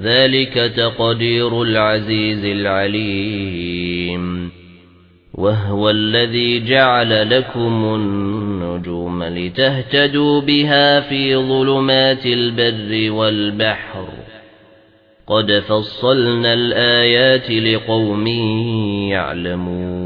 ذَلِكَ تَقْدِيرُ الْعَزِيزِ الْعَلِيمِ. وَهُوَ الَّذِي جَعَلَ لَكُمُ النُّجُومَ لِتَهْتَدُوا بِهَا فِي ظُلُمَاتِ الْبَرِّ وَالْبَحْرِ. قَدْ فَصَّلْنَا الْآيَاتِ لِقَوْمٍ يَعْلَمُونَ.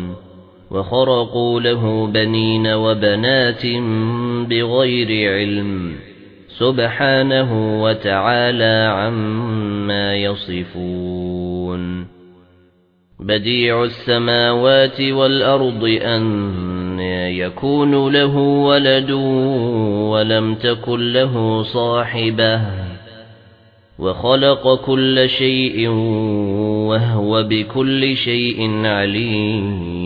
وَخَرَقُوا لَهُ بَنِينَ وَبَنَاتٍ بِغَيْرِ عِلْمٍ سُبْحَانَهُ وَتَعَالَى عَمَّا يَصِفُونَ بَدِيعُ السَّمَاوَاتِ وَالْأَرْضِ أَنَّ يَكُونُ لَهُ وَلَدٌ وَلَمْ تَكُنْ لَهُ صَاحِبَةٌ وَخَلَقَ كُلَّ شَيْءٍ وَهُوَ بِكُلِّ شَيْءٍ عَلِيمٌ